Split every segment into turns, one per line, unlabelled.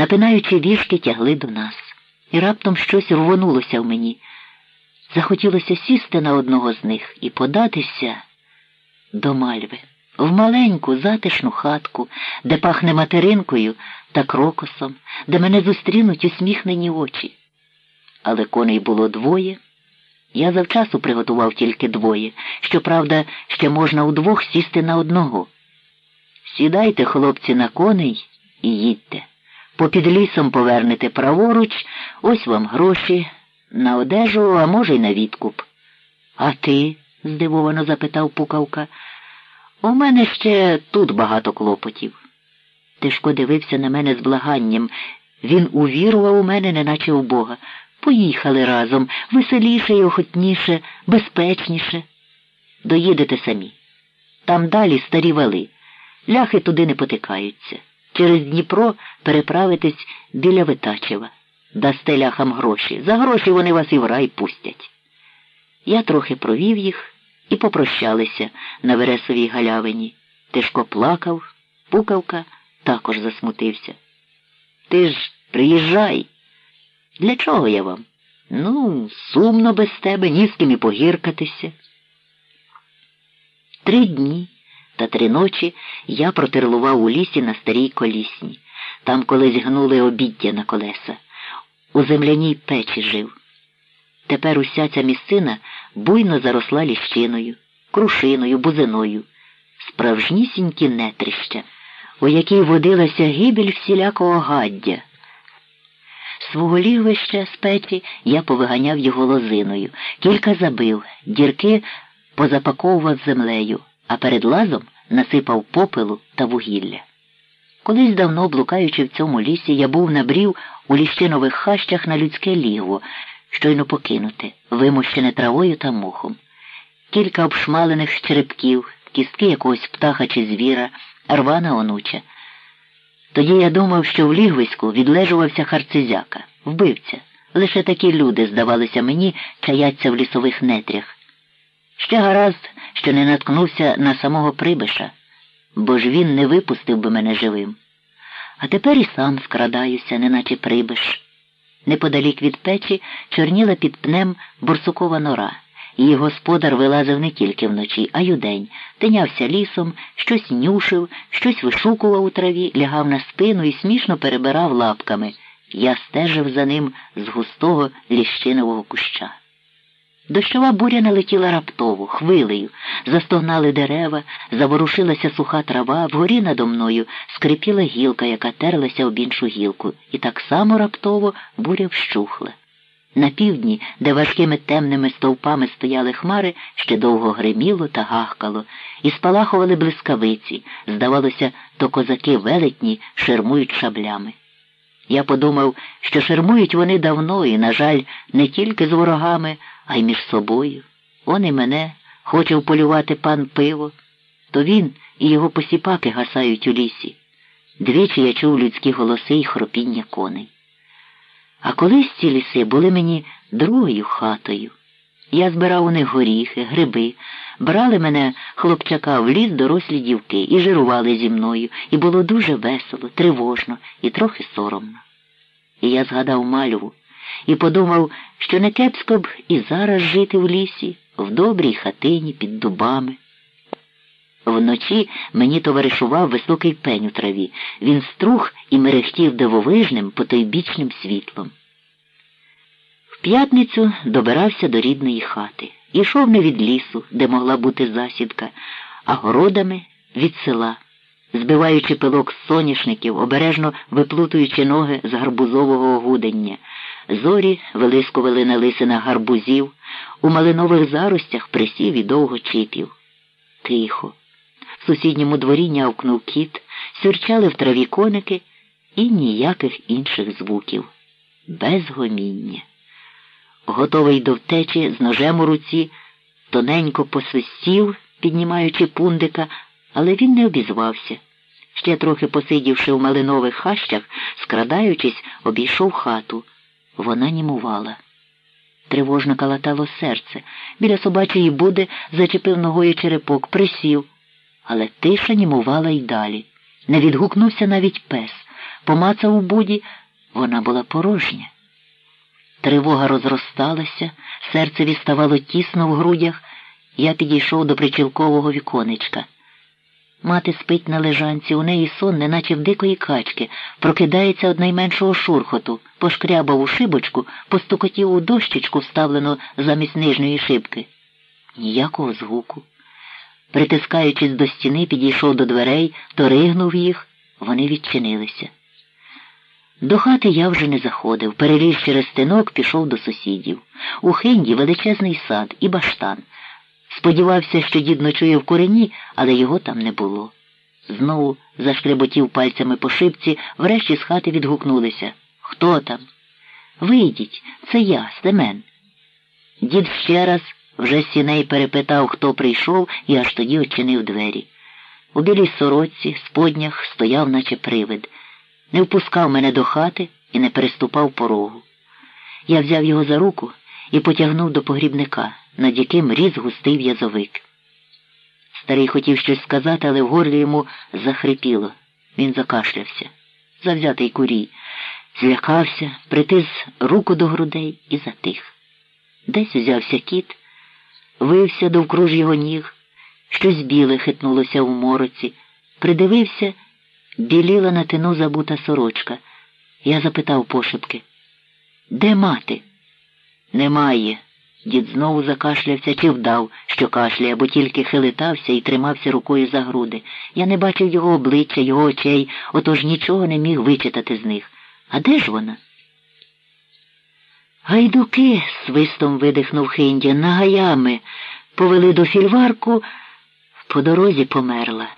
напинаючи вішки, тягли до нас. І раптом щось рвонулося в мені. Захотілося сісти на одного з них і податися до мальви, в маленьку затишну хатку, де пахне материнкою та крокосом, де мене зустрінуть усміхнені очі. Але коней було двоє. Я завчасу приготував тільки двоє. Щоправда, ще можна удвох сісти на одного. Сідайте, хлопці, на коней і їдьте. Попід лісом повернете праворуч, ось вам гроші на одежу, а може, й на відкуп. А ти? здивовано запитав пукавка. У мене ще тут багато клопотів. Тишко дивився на мене з благанням. Він увірував у мене, неначе у Бога. Поїхали разом веселіше і охотніше, безпечніше. Доїдете самі. Там далі старі вали. Ляхи туди не потикаються. Через Дніпро переправитесь біля Витачева. Дасте ляхам гроші. За гроші вони вас і в рай пустять. Я трохи провів їх і попрощалися на Вересовій галявині. Тишко плакав, пукавка також засмутився. Ти ж приїжджай. Для чого я вам? Ну, сумно без тебе, ні з ким і погіркатися. Три дні та три ночі я протерлував у лісі на старій колісні. Там колись гнули обіддя на колеса. У земляній печі жив. Тепер уся ця місцина буйно заросла ліщиною, крушиною, бузиною, справжнісінькі нетрища, у якій водилася гибель всілякого гаддя. Свого лігвища з печі я повиганяв його лозиною, кілька забив, дірки позапаковував землею, а перед лазом насипав попелу та вугілля. Колись давно, блукаючи в цьому лісі, я був набрів у ліщинових хащах на людське лігво, щойно покинуте, вимущене травою та мухом. Кілька обшмалених черепків, кістки якогось птаха чи звіра, рвана онуча. Тоді я думав, що в лігвиську відлежувався харцизяка, вбивця. Лише такі люди, здавалося мені, чаяться в лісових нетрях. Ще гаразд, що не наткнувся на самого прибиша, бо ж він не випустив би мене живим. А тепер і сам скрадаюся, неначе прибиш. Неподалік від печі чорніла під пнем борсукова нора. Її господар вилазив не тільки вночі, а й удень, тинявся лісом, щось нюшив, щось вишукував у траві, лягав на спину і смішно перебирав лапками. Я стежив за ним з густого ліщинового куща. Дощова буря налетіла раптово, хвилею, застогнали дерева, заворушилася суха трава, вгорі надо мною скрипіла гілка, яка терлася об іншу гілку, і так само раптово буря вщухла. На півдні, де важкими темними стовпами стояли хмари, ще довго гриміло та гахкало, і спалахували блискавиці, здавалося, то козаки велетні шермують шаблями. Я подумав, що шермують вони давно і, на жаль, не тільки з ворогами, а й між собою. Он і мене хоче вполювати пан пиво, то він і його посіпаки гасають у лісі. Двічі я чув людські голоси і хропіння коней. А колись ці ліси були мені другою хатою. Я збирав у них горіхи, гриби, брали мене, хлопчака, в ліс дорослі дівки і жирували зі мною, і було дуже весело, тривожно і трохи соромно. І я згадав мальву і подумав, що не кепсько б і зараз жити в лісі, в добрій хатині під дубами. Вночі мені товаришував високий пень у траві. Він струх і мерехтів дивовижним потойбічним світлом. В п'ятницю добирався до рідної хати. Ішов не від лісу, де могла бути засідка, а городами від села, збиваючи пилок з соняшників, обережно виплутуючи ноги з гарбузового гудення. Зорі вилискували на лисинах гарбузів, у малинових заростях присів і довго чіпів. Тихо. В сусідньому дворі нявкнув кіт, сюрчали в траві коники і ніяких інших звуків. Без гоміння. Готовий до втечі з ножем у руці, тоненько посвистів, піднімаючи пундика, але він не обізвався. Ще трохи посидівши в малинових хащах, скрадаючись, обійшов хату. Вона німувала. Тривожно калатало серце. Біля собачої буди зачепив ногою черепок, присів. Але тиша німувала й далі. Не відгукнувся навіть пес. помацав у буді, вона була порожня. Тривога розросталася, серцеві ставало тісно в грудях, я підійшов до причілкового віконечка. Мати спить на лежанці, у неї сон, неначе в дикої качки, прокидається од найменшого шурхоту, пошкрябав у шибочку, постукотів у дощечку, вставлену замість нижньої шибки. Ніякого звуку. Притискаючись до стіни, підійшов до дверей, торигнув їх, вони відчинилися. До хати я вже не заходив, переліз через стинок, пішов до сусідів. У хинді величезний сад і баштан. Сподівався, що дід ночує в корені, але його там не було. Знову зашкреботів пальцями по шибці, врешті з хати відгукнулися. Хто там? Вийдіть, це я, Стемен. Дід ще раз вже сіней перепитав, хто прийшов, і аж тоді очинив двері. У білій сорочці, споднях стояв, наче привид, не впускав мене до хати і не переступав порогу. Я взяв його за руку і потягнув до погрібника, над яким різ густий в'язовик. Старий хотів щось сказати, але в горлі йому захрипіло. Він закашлявся. Завзятий курій, злякався, притис руку до грудей і затих. Десь узявся кіт, вився довкруж його ніг, щось біле хитнулося в мороці, придивився, біліла на тину забута сорочка. Я запитав пошепки. Де мати? Немає. Дід знову закашлявся чи вдав, що кашляє, бо тільки хилитався і тримався рукою за груди. Я не бачив його обличчя, його очей, отож нічого не міг вичитати з них. А де ж вона? Гайдуки, свистом видихнув Хиндя, нагаями, повели до фільварку, по дорозі померла.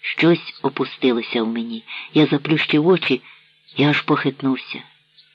Щось опустилося в мені. Я заплющив очі і аж похитнувся.